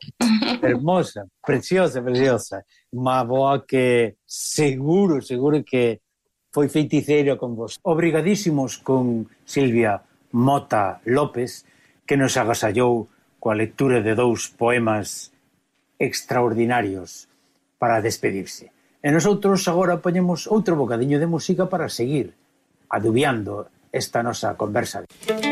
Hermosa, preciosa, preciosa. Uma boa que seguro, seguro que foi feiticeiro con vos. Obrigadísimos con Silvia Mota López, que nos agasallou coa lectura de dous poemas extraordinarios para despedirse. E nosotros agora poñemos outro bocadiño de música para seguir adubiando esta nosa conversa. Música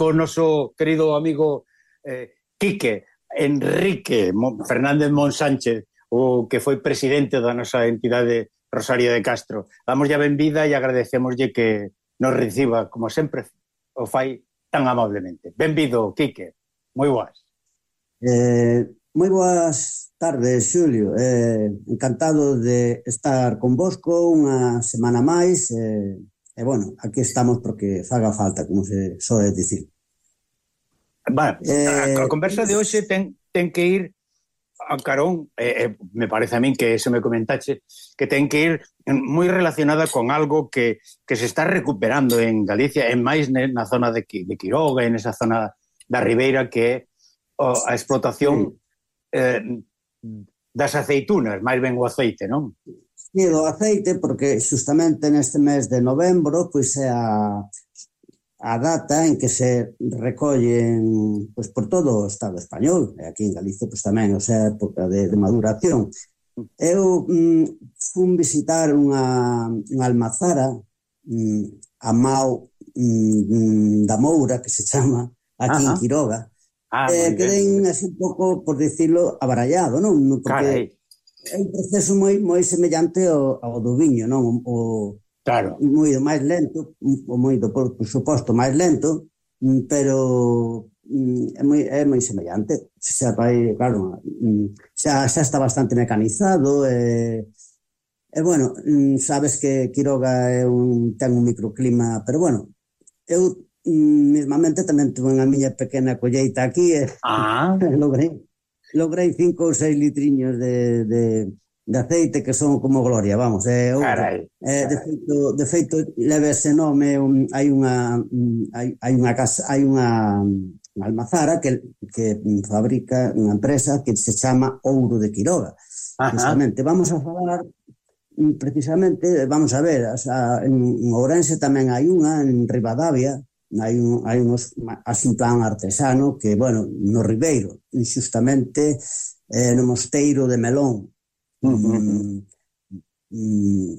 co noso querido amigo eh, Quique Enrique Mon, Fernández Monsánchez, o que foi presidente da nosa entidade Rosario de Castro. Damos ya benvida e agradecemoslle que nos reciba, como sempre o fai tan amablemente. Benvido, Quique. Moi boas. Eh, moi boas tardes, Xulio. Eh, encantado de estar con vosco unha semana máis. Eh, E, bueno, aquí estamos porque faga falta, como se soe dicir. Vale, eh, a conversa de hoxe ten, ten que ir a carón, eh, eh, me parece a min que eso me comentache, que ten que ir moi relacionada con algo que, que se está recuperando en Galicia, en máis na zona de, de Quiroga, en esa zona da Ribeira, que é a explotación sí. eh, das aceitunas, máis ben o aceite, non? Sí, do aceite, porque justamente neste mes de novembro pois é a, a data en que se recollen pois, por todo o Estado español, e aquí en Galicia pois, tamén, o sea, época de, de maduración. Eu mm, fun visitar unha, unha almazara mm, a Mau mm, da Moura, que se chama, aquí Ajá. en Quiroga, Ah, eh, quedei así un pouco, por decirlo, abarallado, non? Porque Carai. É un proceso moi moi semellante ao, ao do viño, non? O, claro. Moi máis lento, o moi do, por suposto, máis lento, mm, pero mm, é moi, é moi semellante. Xa, vai, claro, mm, xa, xa está bastante mecanizado, e, e bueno, sabes que Quiroga é un, ten un microclima, pero bueno, eu mismamente tamén tuve a miña pequena colleita aquí e ah. logrei logrei cinco ou seis litriños de, de, de aceite que son como gloria, vamos, é eh, carai, eh, de feito, de feito leve ese nome, un, hai unha hai, hai unha casa, hai unha almazara que, que fabrica unha empresa que se chama Ouro de Quiroga. Precisamente, vamos a falar precisamente, vamos a ver, a, en, en Ourense tamén hai unha, en Rivadavia, hai, un, hai unos, así un plan artesano que, bueno, no Ribeiro, injustamente eh, no Mosteiro de Melón. Uh -huh. Mm, mm,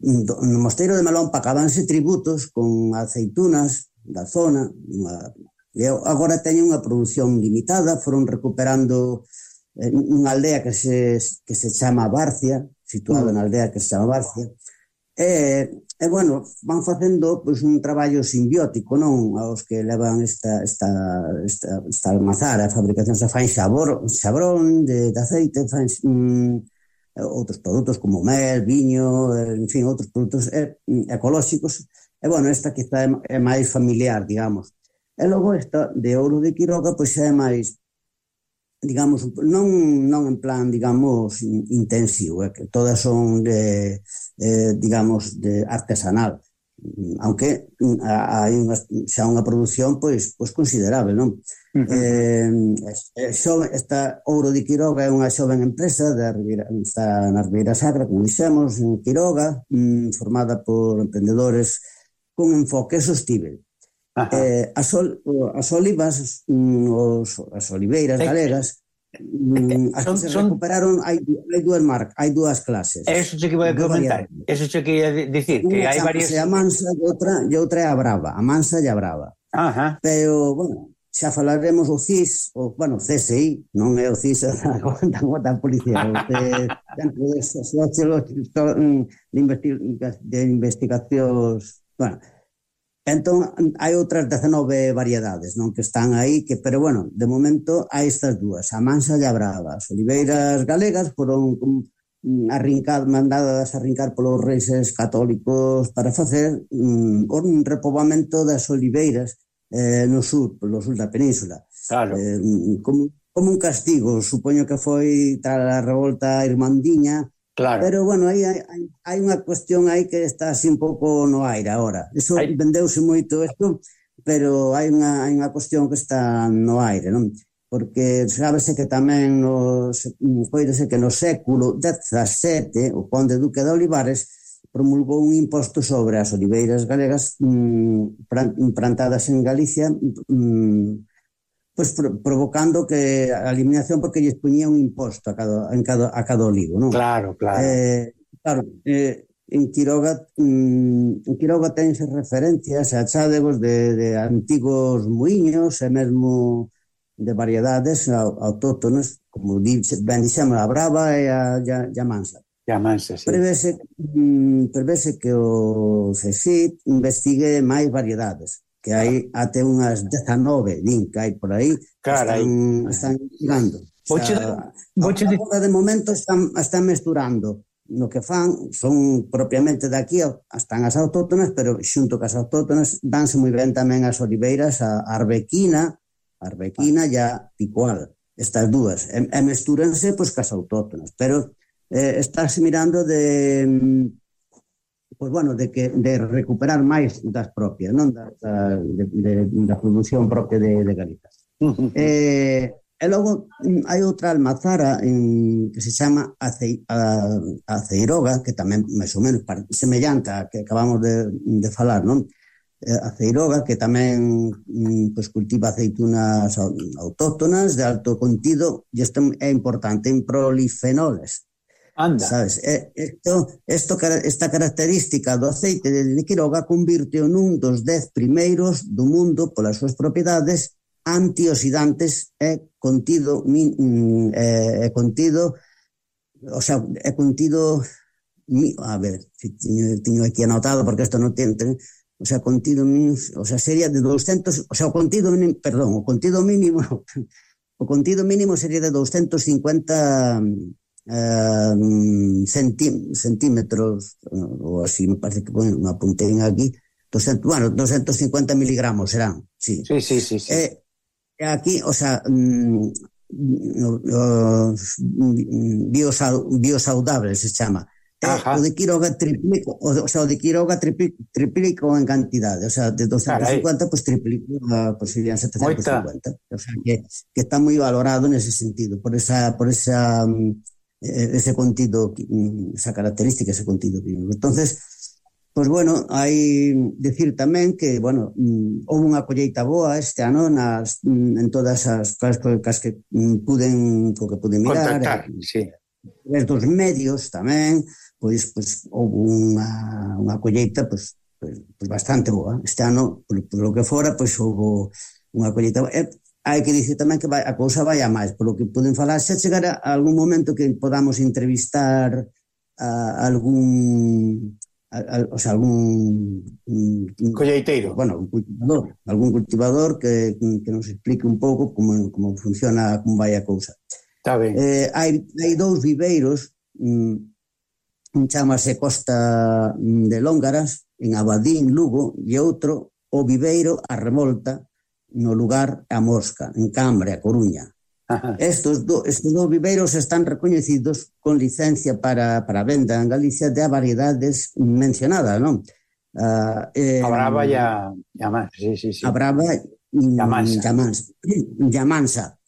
mm, no Mosteiro de Melón pagabanse tributos con aceitunas da zona. Unha, eu agora teño unha produción limitada, foron recuperando eh, unha aldea que se, que se chama Barcia, situada uh -huh. na aldea que se chama Barcia, e E, bueno, van facendo pois, un traballo simbiótico, non? Aos que levan esta, esta, esta, esta almazara, a fabricación se fai sabor, sabrón de, de aceite, fan, mm, outros produtos como mel, viño, eh, en fin, outros produtos eh, ecolóxicos. E, bueno, esta quizá é máis familiar, digamos. E logo esta de ouro de Quiroga, pois é máis, digamos, non, non en plan, digamos, intensivo, é que todas son de eh, digamos, de artesanal. Aunque mm, hai unha, xa unha produción pois, pois considerable, non? Uh -huh. eh, eh xo, esta Ouro de Quiroga é unha xoven empresa da Ribeira, está na Ribeira Sacra, como dixemos, en Quiroga, mm, formada por emprendedores con enfoque sostível. Eh, as, ol, as olivas, mm, os, as oliveiras Perfecto. galegas, Mm, son, se recuperaron, hai, hai dúas marcas, hai dúas clases. Eso che que vou comentar, eso che que ia dicir, que hai varias... a mansa e outra, e outra é a brava, a mansa e a brava. Ajá. Pero, bueno, xa falaremos o CIS, o, bueno, CSI, non é o CIS, aguantan o da policía, o Centro de, mm, de, de, de Investigacións, bueno, Entón, hai outras 19 variedades non que están aí, que pero bueno, de momento hai estas dúas, a mansa e a brava. As oliveiras galegas foron arrincar, mandadas a arrincar polos reis católicos para facer um, un repovamento das oliveiras eh, no sur, polo sur da península. Claro. Eh, como, como un castigo, supoño que foi tras a revolta irmandiña, Claro. Pero bueno, aí hai, hai unha cuestión aí que está así un pouco no aire agora. Eso hai... vendeuse moito isto, pero hai unha hai unha cuestión que está no aire, non? Porque sábese que tamén nos coídese que no século XVII o conde duque de Olivares promulgou un imposto sobre as oliveiras galegas mm, plantadas en Galicia mm, pois pro, provocando que a eliminación porque lles poñía un imposto a cada, en cada, a cada olivo, non? Claro, claro. Eh, claro, eh, en Quiroga mm, en Quiroga tense referencias a achádegos de, de antigos muiños e mesmo de variedades autóctonas, como ben dixemos, a Brava e a, a, a Mansa. Chamanse, sí. Prevese, mm, prevese que o CECIT investigue máis variedades que hai até unhas 19, din que hai por aí, Carai. están, están chegando. O sea, voche de... de momento están, están mesturando no que fan, son propiamente daqui, están as autóctonas, pero xunto que as autóctonas danse moi ben tamén as oliveiras, a arbequina, arbequina e a picual, estas dúas. E, e mestúrense pois, cas autóctonas, pero eh, estás mirando de mm, pois bueno, de que de recuperar máis das propias, non da, da, de, de, da produción propia de, de Galicia. eh, e logo hai outra almazara en, que se chama a, Aceiroga, que tamén máis ou menos semellanta que acabamos de, de falar, non? Eh, Aceiroga, que tamén mm, pues, cultiva aceitunas autóctonas de alto contido, e isto é importante en prolifenoles, Anda. Sabes, esto, esto, esta característica do aceite de Quiroga convirteu nun dos dez primeiros do mundo polas súas propiedades antioxidantes e contido é, é mm, contido o sea, é contido a ver, tiño, tiño aquí anotado porque isto non ten, ten o sea, contido mínimo, o sea, sería de 200, o sea, o contido mínimo, perdón, o contido mínimo o contido mínimo sería de 250 eh, centí, centímetros, ou así me parece que bueno, me apuntei aquí, 200, bueno, 250 miligramos serán, sí. Sí, sí, sí. sí. Eh, aquí, o sea, mm, os biosaudables se chama. Ajá. o de Quiroga triplico, o, o sea, o de Quiroga triplico, triplico en cantidade, o sea, de 250 Carai. pues triplico, pues serían 750. Moita. O sea, que, que está moi valorado nese sentido, por esa por esa um, Eh, ese contido, mm, esa característica, ese contido químico. Entonces, pues bueno, hai decir tamén que, bueno, mm, houve unha colleita boa este ano nas, mm, en todas as cascas que puden, co que puden mirar. Contactar, eh, sí. Dos medios tamén, pois, pois houve unha, unha colleita pois, pois, pois, bastante boa. Este ano, por, por lo que fora, pois houve unha colleita boa. E, hai que dicir tamén que vai, a cousa vai a máis, polo que poden falar se chegar a algún momento que podamos entrevistar a algún a, a, o sea, algún mm, mm, colleiteiro, bueno, un cultivador, algún cultivador que, que nos explique un pouco como, como funciona, como vai a cousa. Está ben. Eh, hai, hai dous viveiros, mm, un chamase Costa mm, de Lóngaras, en Abadín, Lugo, e outro, o viveiro A Revolta, no lugar a Mosca, en Cambre, a Coruña. Ajá. Estos, do, estes dos viveiros están recoñecidos con licencia para, para venda en Galicia de variedades mencionadas, non? Uh, eh, a Brava e a, a Mansa, sí, sí, sí. A Brava e a Mansa. Mansa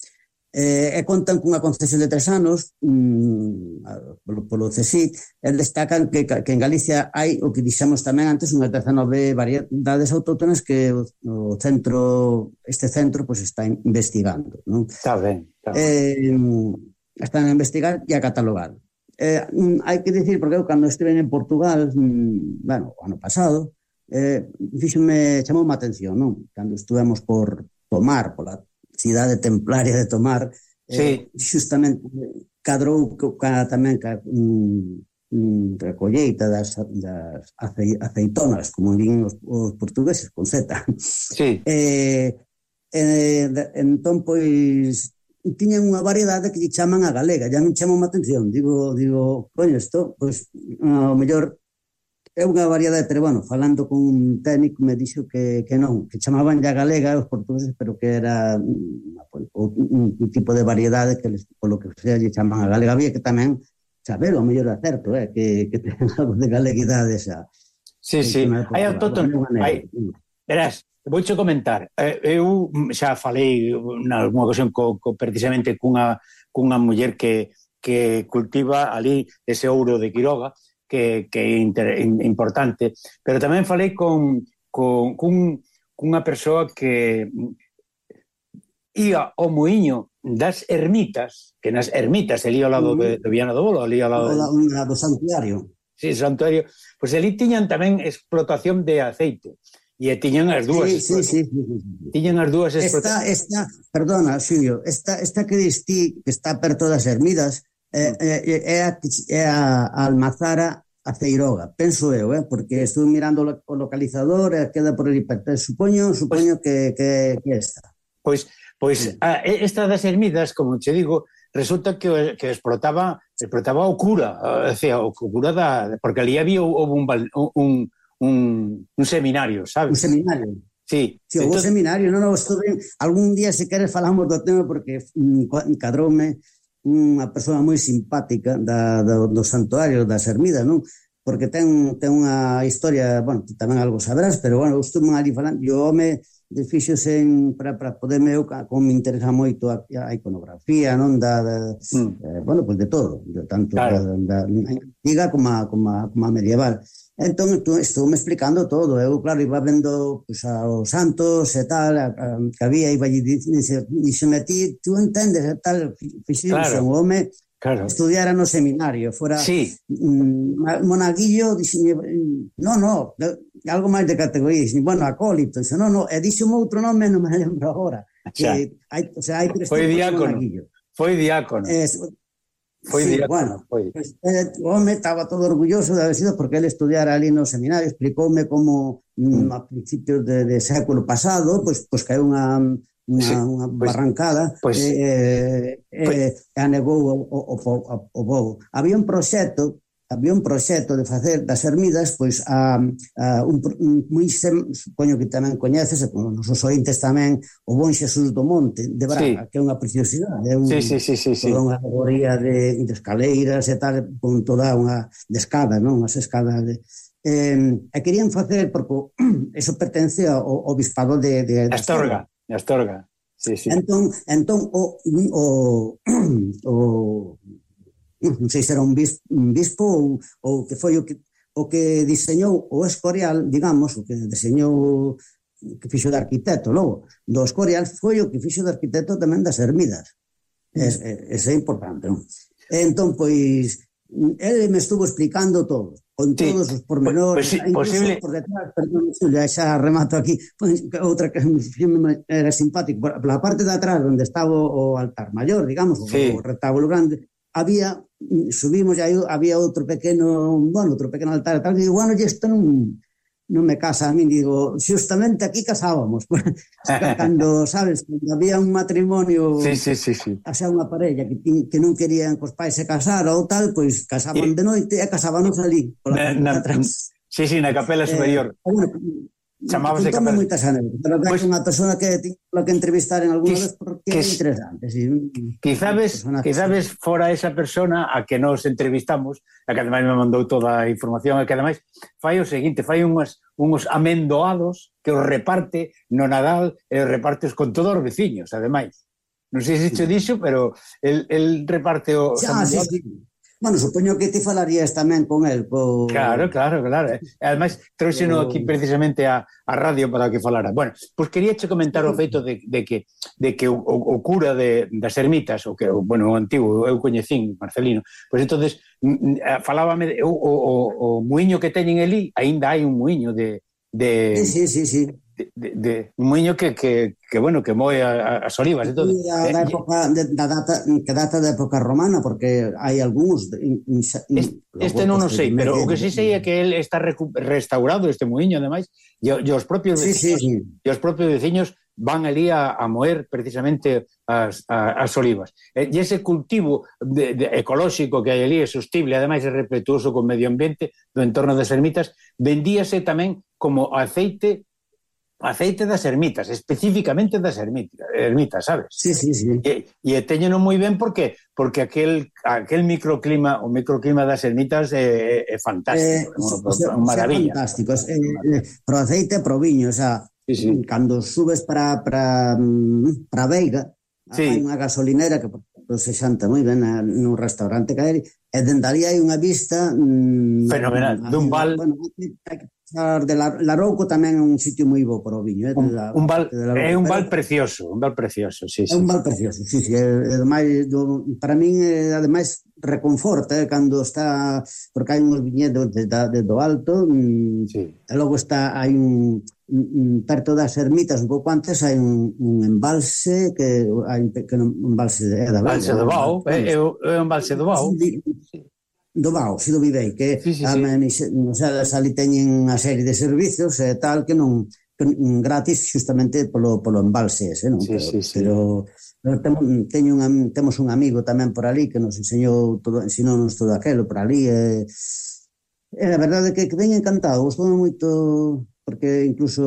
eh, e contan cunha concesión de tres anos mm, polo, polo CSIC e destacan que, que en Galicia hai o que dixemos tamén antes unhas 19 variedades autóctonas que o, o centro este centro pues, está investigando non? está ben, está ben. Eh, están a investigar e a catalogar eh, mm, hai que dicir porque eu cando estive en Portugal mm, bueno, o ano pasado eh, fíxome, chamou má atención non? cando estuvemos por tomar pola cidade templaria de Tomar, eh, sí. eh, justamente cadrou ca, tamén ca, mm, mm, recolleita das, das aceitonas, como din os, os portugueses, con Z. Sí. Eh, eh, entón, pois, tiñan unha variedade que lle chaman a galega, ya non chamou má atención, digo, digo, coño, isto, pois, ao mellor é unha variedade, pero bueno, falando con un técnico me dixo que, que non, que chamaban ya galega os portugueses, pero que era mm, pues, un, un tipo de variedade que les, polo que sea lle chaman a galega, había que tamén saber, o mellor acerto, eh, que, que ten algo de galeguidade esa. Sí, sí, hai autóctono, hai, verás, vouche comentar, eh, eu xa falei na unha ocasión co, co, precisamente cunha, cunha muller que, que cultiva ali ese ouro de Quiroga, que, que é inter, importante. Pero tamén falei con, con cun, cunha persoa que ia ao moinho das ermitas, que nas ermitas, ali ao lado de, de Viana do Bolo, ali ao lado... de... do santuario. Sí, santuario. Pois pues ali tiñan tamén explotación de aceite. E tiñan as dúas. Sí, sí, sí, sí, sí. Tiñan as dúas explotación. Esta, esta, perdona, Xulio, esta, esta que distí, que está perto das ermidas, Mm. é, é, é, a, é a Almazara a Ceiroga, penso eu, eh, porque estou mirando o localizador e queda por ali perto. Supoño, supoño pois, que, que, que esta. Pois, pois sí. Ah, a, esta das ermidas, como te digo, resulta que, que explotaba explotaba o cura, o, sea, o cura da, porque ali había houve un, un, un, un seminario, sabes? Un seminario. Sí. sí houve entonces... seminario, non, non, estuve, algún día se queres falamos do tema porque mm, cadroume unha persoa moi simpática da, do, do santuario das ermidas, non? Porque ten, ten unha historia, bueno, tamén algo sabrás, pero bueno, eu estuve ali falando, e o home fixose en para para poderme eu como me interesa moito a, a iconografía, non da, da mm. eh, bueno, pois pues de todo, de tanto claro. da, da, da antiga como a, como a, como a medieval. Entón, estou me explicando todo. Eu, claro, iba vendo pues, aos santos e tal, a, a, que había, iba e dixome a ti, tú entendes, e eh, tal, fixi claro. un home claro. estudiara no seminario, fora sí. mm, monaguillo, dixime, no, no, algo máis de categoría, dixime, bueno, acólito, dixo, no, no, e dice un outro nome, non me lembro agora. Que, hai, o sea, hai tres Foi diácono. Foi diácono. Eh, Foi sí, directo, bueno, foi. Este home estaba todo orgulloso de haber sido porque ele estudiara ali no seminario, explicoume como mm. a principios de, de século pasado, pois pues, pois pues, caeu unha unha, sí, unha pues, barrancada pues, eh, eh, pues, eh, anegou o, o, o, o, o bobo. Había un proxecto había un proxecto de facer das ermidas pois a, a un, un moi sem, supoño que tamén coñeces e pois, con nosos ointes tamén o Bon Xesús do Monte de Braga, sí. que é unha preciosidade, é un, sí, sí, sí, sí, sí. unha alegoría de, de escaleiras e tal, con toda unha de escada, non? As escadas de, eh, e querían facer porque eso pertence ao, ao bispado de, de, de Astorga, Astorga. Sí, sí. Entón, entón o, o, o non sei se era un bispo, un bispo ou, ou que foi o que, o que diseñou o Escorial, digamos, o que diseñou que fixo de arquitecto logo, do Escorial foi o que fixo de arquitecto tamén das ermidas. Es, es, é importante, non? Entón, pois, ele me estuvo explicando todo, con sí. todos os pormenores, pues, pues, incluso posible... por detrás, perdón, Xulia, xa remato aquí, pues, outra que era simpático, pola parte de atrás, onde estaba o altar maior, digamos, sí. o retábulo grande, había subimos e aí había outro pequeno, bueno, outro pequeno altar, tal, e digo, bueno, isto non, non me casa a mí, digo, justamente aquí casábamos, cando, sabes, cando había un matrimonio, sí, sí, sí, sí. a xa unha parella que, que non querían que os pais se casar ou tal, pois casaban e... de noite e casábanos ali, pola na, na, atrás. Sí, sí, na capela eh, superior. Eh, bueno, chamabas de Capel. moitas anécdotas, pero pues, pois unha persona que tiña que entrevistar en algunha vez porque que, é interesante. Sí. Quizabes, quizabes fora esa persona a que nos entrevistamos, a que ademais me mandou toda a información, a que ademais fai o seguinte, fai unhas, unhos amendoados que os reparte no Nadal e os repartes con todos os veciños, ademais. Non sei se dicho dixo, pero el, el reparte o... Xa, sí, sí. Bueno, supoño que ti falarías tamén con el. Co... Claro, claro, claro. Ademais, trouxeno aquí precisamente a, a radio para que falara. Bueno, pois pues quería che comentar o feito de, de que de que o, o, cura de, das ermitas, o que, o, bueno, o antigo, eu coñecín, Marcelino, pois pues entonces falábame de, o, o, o, o muiño que teñen ali, aínda hai un muiño de... de... Sí, sí, sí, sí de, de un muiño que, que, que bueno, que moe as olivas. e todo. da, da, eh, época, de, da data, que data da época romana, porque hai algúns... Este, este non o sei, pero o que sí sei é que el está restaurado este muiño, ademais, e, e os propios veciños, sí, sí. E os propios veciños van ali a, a moer precisamente as, a, as olivas. E ese cultivo de, de, ecolóxico que hai ali é sustible, ademais é respetuoso co medio ambiente do entorno das ermitas, vendíase tamén como aceite aceite das ermitas, especificamente das ermitas, ermitas sabes? Sí, sí, sí. E, e teñeno moi ben porque porque aquel aquel microclima, o microclima das ermitas é, é fantástico, eh, é unha, unha maravilla. Fantástico, eh, eh, pro aceite, pro viño, o sea, sí, sí. cando subes para para mm, para Veiga, sí. hai unha gasolinera que se xanta moi ben a, nun restaurante que hai, E dende ali hai unha vista... Mm, Fenomenal, dun val... Bueno, de la, Larouco tamén é un sitio moi bo para o viño. Eh, la, un val, é un val precioso, un val precioso, sí, sí. É un val precioso, sí, sí. é, ademais, do, para min, é ademais, reconforta eh, cando está... Porque hai uns viñedos de, de, de, do alto, mm, sí. e logo está, hai un perto das ermitas un pouco antes hai un, un embalse que hai que un embalse de, da Embalse do Bau, é, é, é o embalse do Bau. Sí, do Bau, si do Vivei, que sí, sí, sí. a sea, ali teñen unha serie de servizos e tal que non que, gratis justamente polo, polo embalse ese, non? Sí, pero, sí, sí. pero temos, teño un, temos un amigo tamén por ali que nos enseñou todo, ensinounos todo aquilo por ali e, e a verdade é que, que ben encantado, gostou moito porque incluso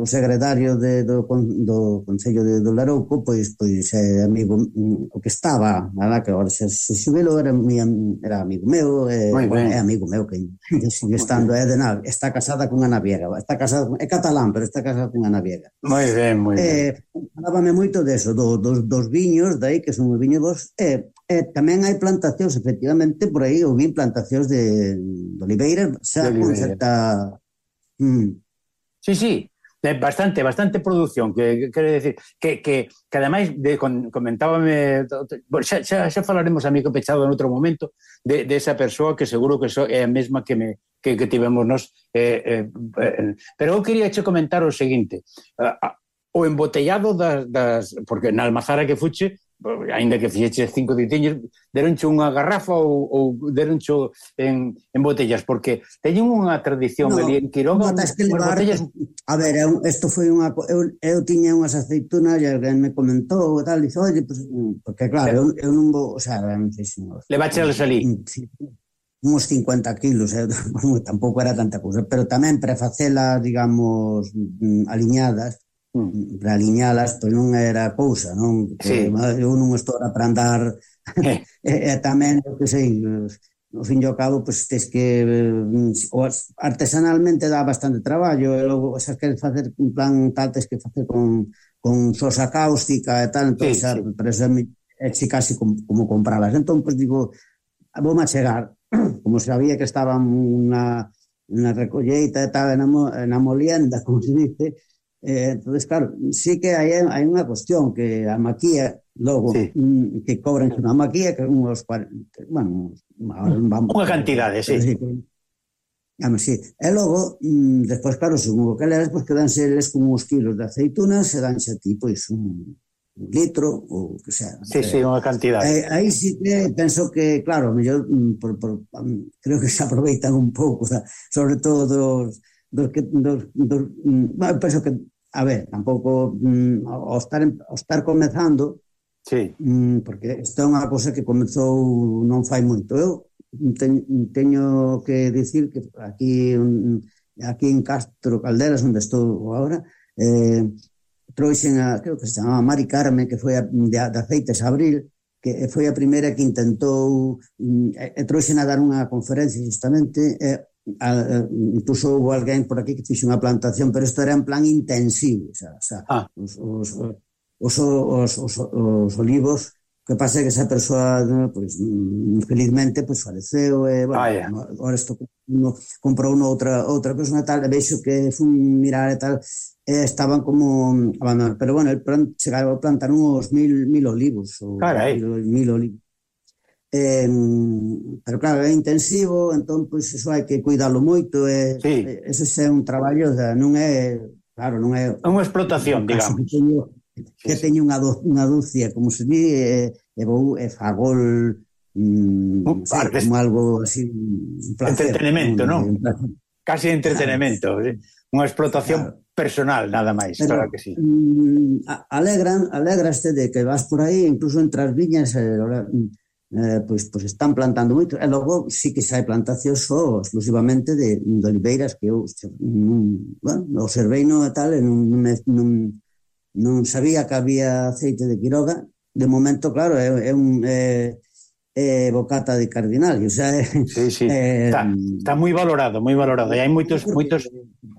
o secretario de, do, do Concello de do Larouco pois, pois é amigo mm, o que estaba, nada, que agora se, se subelo era, mi, era amigo meu é, bueno, é amigo meu que sigue estando é de nav, está casada con Ana Viega está casada, é catalán, pero está casada con Ana Viega. Moi ben, moi eh, ben. falábame moito deso, do, dos, dos viños dai que son viños dos eh, eh, tamén hai plantacións, efectivamente por aí, ou vi plantacións de, de oliveiras xa con certa Mm. Sí, sí, bastante, bastante producción, que quero decir, que, que, que ademais de, con, comentábame, bueno, xa, xa, xa falaremos a mico pechado en outro momento, de, de esa persoa que seguro que so, é a mesma que, me, que, que tivemos nos, eh, eh, eh, pero eu quería che comentar o seguinte, o embotellado das, das porque na almazara que fuche ainda que fixeche cinco ditiños, deronche unha garrafa ou, ou deronche en, en botellas, porque teñen unha tradición no, ali en Quiroga. No, que levar... Botellas... A ver, eu, esto foi unha... Eu, eu tiña unhas aceitunas e alguén me comentou e tal, dixo, oye, pues, mm", porque claro, eu, eu non vou... O sea, realmente... Levaxe ali? Mm, sí, uns 50 kilos, eh? tampouco era tanta cousa, pero tamén para facelas, digamos, mm, aliñadas, mm. para aliñalas, pois non era cousa, non? Sí. Eu non estou para andar... Eh. e, e tamén, que sei, no fin e ao cabo, pois tes que mm, artesanalmente dá bastante traballo, e logo esas que facer un plan tal tes que facer con, con sosa cáustica e tal, entón, sí, xa, sí. pero xa, é casi como, como compralas. Entón, pois digo, vou a chegar, como sabía que estaba unha na recolleita e tal, na, na molienda, como se dice, Eh, entonces, claro, sí que hay, hay unha cuestión que a maquía logo mm, mm, sí. que cobran unha maquía que uns 40, bueno, vamos, unha cantidade, sí. sí. Ame, sí. E logo, despois, claro, según o que leves, pois quedanse eles como uns kilos de aceitunas e danse a ti, pois, un, un litro ou que sea. Sí, sí, unha cantidade. Eh, aí sí que penso que, claro, mellor, mm, por, por, creo que se aproveitan un pouco, sobre todo dos, dos que dos, dos, bueno, penso que a ver, tampouco mm, ao, estar, ao estar comezando sí. mm, porque esta é unha cousa que comezou non fai moito eu teño, teño que dicir que aquí aquí en Castro Calderas onde estou agora eh, trouxen a, creo que se chamaba Mari Carmen que foi a, de, de Aceites Abril que foi a primeira que intentou mm, e, e trouxen a dar unha conferencia justamente e, a, incluso houve alguén por aquí que fixe unha plantación, pero isto era en plan intensivo, xa, xa ah. os, os, os, os, os, os olivos que pasa é que esa persoa pues, infelizmente pues, faleceu e, bueno, ah, yeah. ahora isto uno, comprou unha outra, outra persona tal, e veixo que fun mirar e tal e estaban como abandonados pero bueno, el plan, chegaba a plantar uns mil, mil olivos ou, Carai. mil, mil olivos Eh, pero claro, é intensivo, entón pois iso hai que cuidalo moito, e sí. eso é un traballo, non é, claro, non é unha explotación, digamos. Que teño, que teño unha, do, unha dúcia, como se di, e, e vou e fagol mm, uh, sei, como algo así un placer, entretenimento, non? Casi entretenimento, claro. Unha explotación claro personal nada máis, Pero, claro que sí. Mm, alegran, alegraste de que vas por aí, incluso entre as viñas eh, mm, eh, pois, pois están plantando moito, e eh, logo sí que xa hai plantación só oh, exclusivamente de, de oliveiras que eu non, mm, bueno, observei no tal, e non, non, non, non sabía que había aceite de Quiroga, de momento, claro, é, é un... É, é bocata de cardinal, o sea, é, sí, sí. É, está, mm. está moi valorado, moi valorado. E hai moitos moitos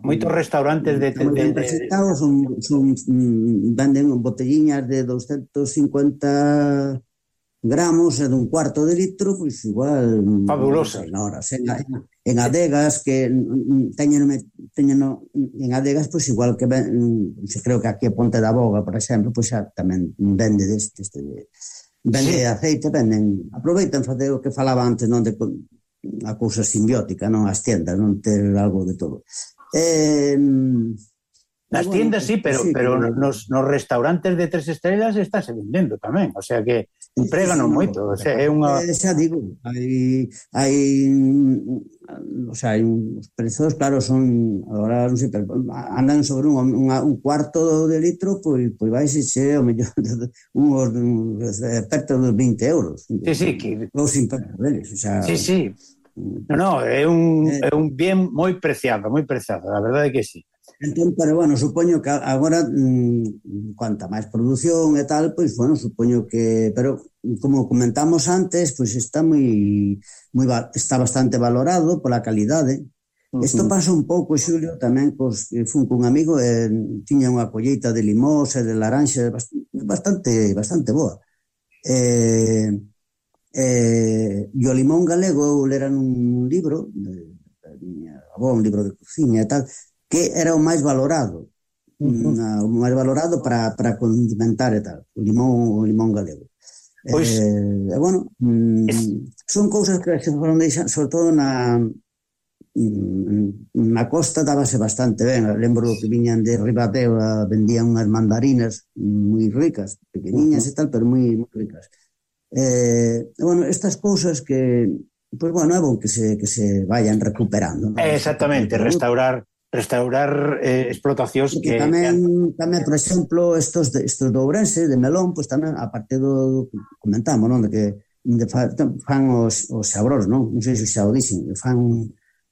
moitos restaurantes de, de, de, de... son, son mm, venden botelliñas de 250 gramos e dun cuarto de litro, pois igual... Mm, Fabulosa. Na hora, en, en adegas que mm, mm, teñen, teñen en adegas, pois igual que ven, se creo que aquí a Ponte da Boga, por exemplo, pois xa tamén vende deste, este, vende sí. aceite, venden, aproveitan facer o que falaba antes, non de a cousa simbiótica, non as tiendas, non ter algo de todo. Eh, Nas bueno, tiendas sí, pero, sí, pero que... nos, nos restaurantes de tres estrelas estáse vendendo tamén, o sea que empregano sí, sí, moito, o sea, é unha eh, xa digo, hai hai o sea, hai uns prezos, claro, son agora non sei, pero andan sobre un, un, un cuarto de litro, pois pois vai ser che o mellor uns perto dos 20 euros. Sí, sí, que os impactos deles, o sea, Sí, sí. No, no, é un, eh, é un bien moi preciado, moi preciado, a verdade é que sí. Entón, pero bueno, supoño que agora mmm, cuanta máis produción e tal, pois bueno, supoño que, pero como comentamos antes, pois está moi moi está bastante valorado pola calidade. Isto uh -huh. pasa un pouco, Xulio, tamén cos, fun cun amigo e tiña unha colleita de limós e de laranxa bastante bastante boa. Eh, eh, e o limón galego eu lera nun libro, eh, miña avó, un libro de cociña e tal, que era o máis valorado, uh -huh. o máis valorado para, para condimentar e tal, o limón, o limón galego. Pois, eh, bueno, mm, es... son cousas que se foron deixando, sobre todo na, mm, na costa dábase bastante ben, lembro que viñan de Ribadeo, vendían unhas mandarinas moi ricas, pequeniñas uh -huh. e tal, pero moi, moi ricas. Eh, bueno, estas cousas que pois pues bueno, é bon que se que se vayan recuperando. ¿no? Exactamente, restaurar restaurar eh, explotacións que, que tamén, tamén, por exemplo, estos de, estos do Ourense, de Melón, pois pues, tamén, parte do comentamos, non, de que de fan os, os sabróns, non? Non sei se xa o dixen, fan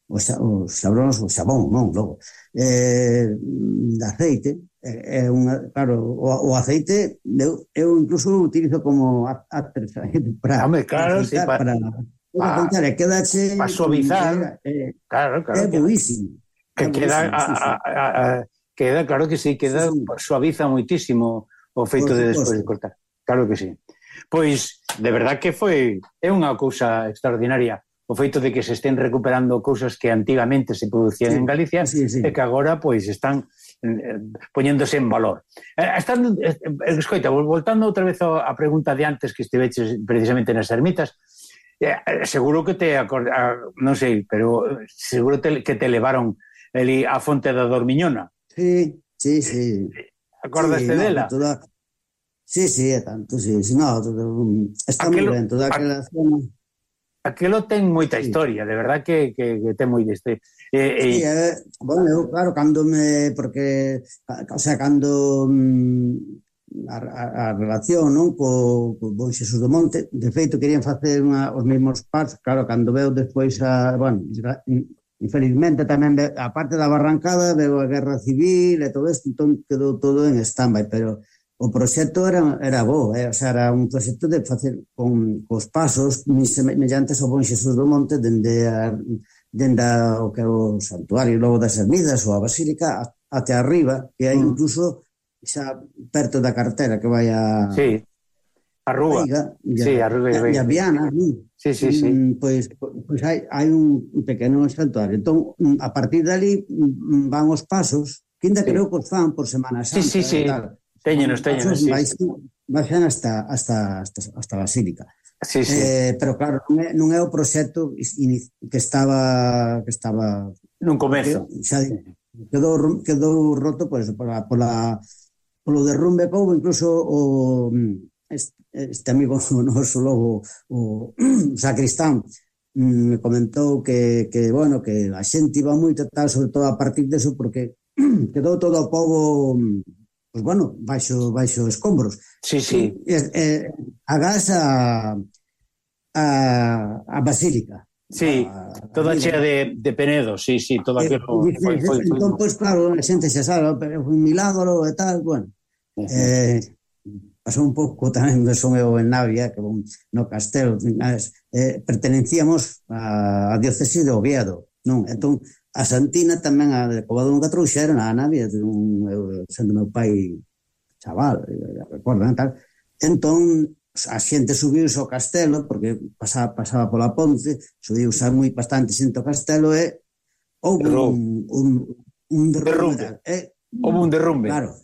os, os sabróns, o xabón, non? Logo, eh, de aceite, é, é unha, claro, o, o aceite eu, eu incluso o utilizo como after para, Home, claro, para, si, para, para, para, para, para, para, para, para suavizar, eh, claro, claro, é buísimo. Que queda, sí, sí, sí. A, a, a, queda, claro que sí, queda suaviza moitísimo o feito de despois de cortar. Claro que sí. Pois, de verdad que foi é unha cousa extraordinaria o feito de que se estén recuperando cousas que antigamente se producían sí, en Galicia sí, sí. e que agora pois están eh, poñéndose en valor. Eh, están, eh, eh escoita, voltando outra vez á pregunta de antes que estiveches precisamente nas ermitas, eh, seguro que te acorda, non sei, pero eh, seguro te, que te levaron Eli, a fonte da Dormiñona. Sí, sí, sí. Acordaste sí, dela? No, toda... Sí, sí, é tanto, sí. sí no, todo... Está aquelo, moi ben, toda aquela zona... Aquelo ten moita sí. historia, de verdad que, que, que ten moi deste. Eh, eh... Sí, eh, bueno, eu, claro, cando me... Porque, o sea, cando... Mm, a, a, a relación non co, co bon Xesús do Monte de feito querían facer unha, os mesmos pasos claro, cando veo despois a, bueno, Infelizmente tamén, a parte da barrancada, veo a guerra civil e todo isto, entón quedou todo en stand pero o proxecto era, era bo, eh? o sea, era un proxecto de facer con cos pasos muy semellantes ao Bon Xesús do Monte dende, a, dende a, o que o santuario logo das ermidas ou a basílica até arriba, que hai mm. incluso xa perto da cartera que vai a... Sí, Arruga. Veiga, ya, sí, Arruga e Veiga. Viana, sí. Sí, sí, mm, sí. Pois, pois hai, hai un pequeno santuario. Entón, a partir dali mm, van os pasos, que ainda sí. creo que os fan por Semana Santa. Sí, sí, sí. Téñenos, téñenos. Sí. Baixan hasta, hasta, hasta, hasta Basílica. Sí, sí. Eh, pero claro, non é, non é o proxecto que estaba que estaba non comezo. Xa, quedou quedou roto pois, pues, pola, pola polo derrumbe que houve incluso o este amigo noso logo o, o sacristán mm, me comentou que, que, bueno, que a xente iba moito tal, sobre todo a partir deso, porque quedou todo o povo mm, pues bueno, baixo, baixo escombros. Sí, sí. E, e, gas a, a, a Basílica. Sí, a, toda a chea de, de Penedo, sí, sí, todo aquilo. Foi, foi, foi, entón, pois pues, claro, a xente xa sabe, pero foi un milagro e tal, bueno. Eh, pasou un pouco tamén de son eu en Navia, que bon, no Castelo, eh, pertenecíamos á, a diócese de Oviedo, non? Entón, a Santina tamén a de Covado Nunca Trouxa era na Navia, de un, eu, sendo meu pai chaval, recordo, tal. Entón, a xente subiu ao castelo, porque pasaba, pasaba pola ponte, subiuse moi bastante xente ao castelo e houve un, un, un derrumbe. derrumbe. Eh? houve un derrumbe. Claro,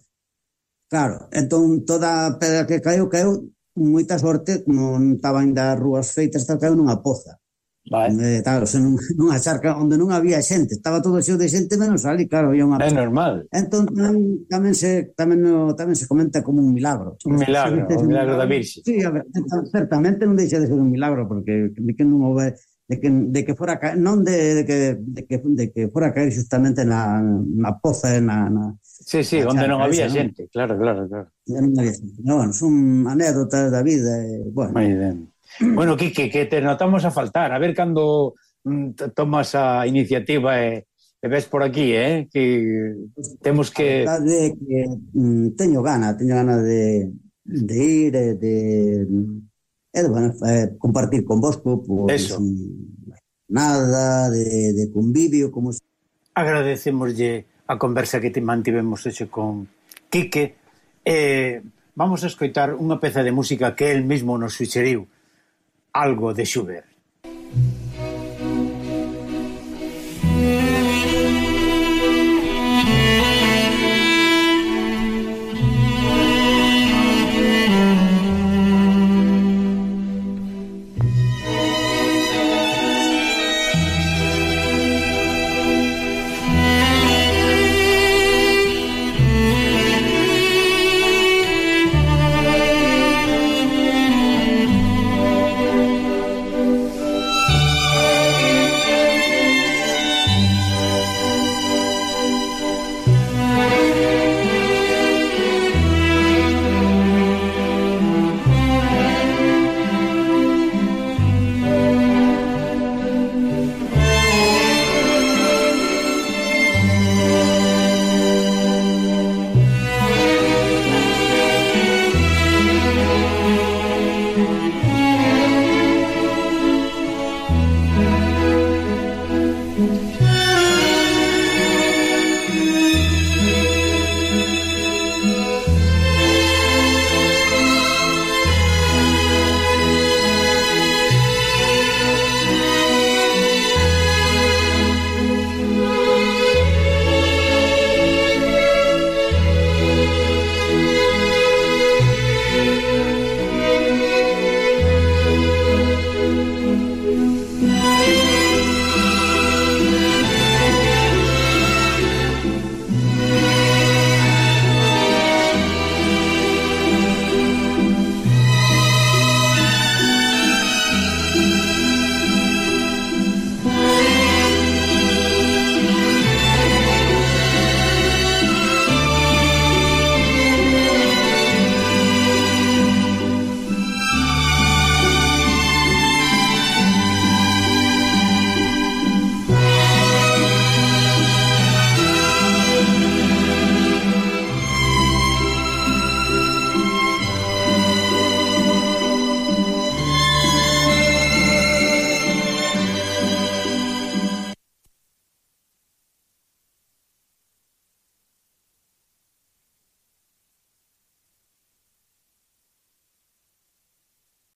Claro, entón toda a pedra que caeu, caeu moita sorte, non estaba ainda rúas feitas, tal, caeu nunha poza. Vale. Eh, claro, se non, nunha charca onde non había xente, estaba todo xeo de xente menos ali, claro, había unha É normal. Entón tamén, tamén se tamén no, tamén se comenta como un milagro. Un milagro, o milagro da Virxe. Sí, a ver, certamente non deixa de ser un milagro porque que non houve de que, de que fora caer, non de, de, que, de, que, de que fora caer justamente na, na poza, na, na Sí, sí, na onde non había esa, xente, ¿no? claro, claro, claro. Non había xente. No, bueno, son anécdotas da vida, e, bueno. Moi ben. Bueno, Quique, que te notamos a faltar, a ver cando mm, tomas a iniciativa eh, e, e ves por aquí, eh, que temos que... A que mm, teño gana, teño gana de, de ir, eh, de, e bueno, eh, compartir convosco pois, Eso. nada de, de convivio como agradecemoslle a conversa que te mantivemos hecho con Quique eh, vamos a escoitar unha peza de música que el mesmo nos suxeriu algo de Schubert